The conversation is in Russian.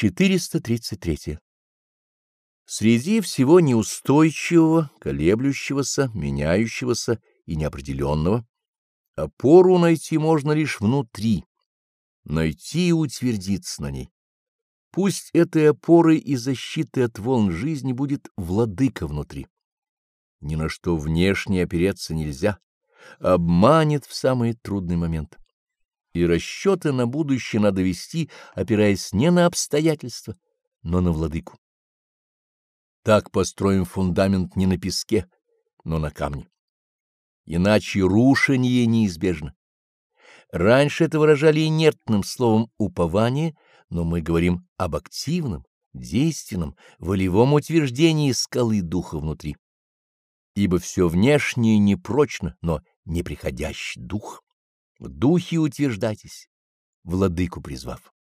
433. Среди всего неустойчивого, колеблющегося, меняющегося и неопределенного опору найти можно лишь внутри, найти и утвердиться на ней. Пусть этой опорой и защитой от волн жизни будет владыка внутри. Ни на что внешне опереться нельзя, обманет в самый трудный момент. И расчеты на будущее надо вести, опираясь не на обстоятельства, но на владыку. Так построим фундамент не на песке, но на камне. Иначе рушение неизбежно. Раньше это выражали инертным словом «упование», но мы говорим об активном, действенном, волевом утверждении скалы духа внутри. Ибо все внешнее непрочно, но неприходящий дух. Духе утверждайтесь, владыку призвав.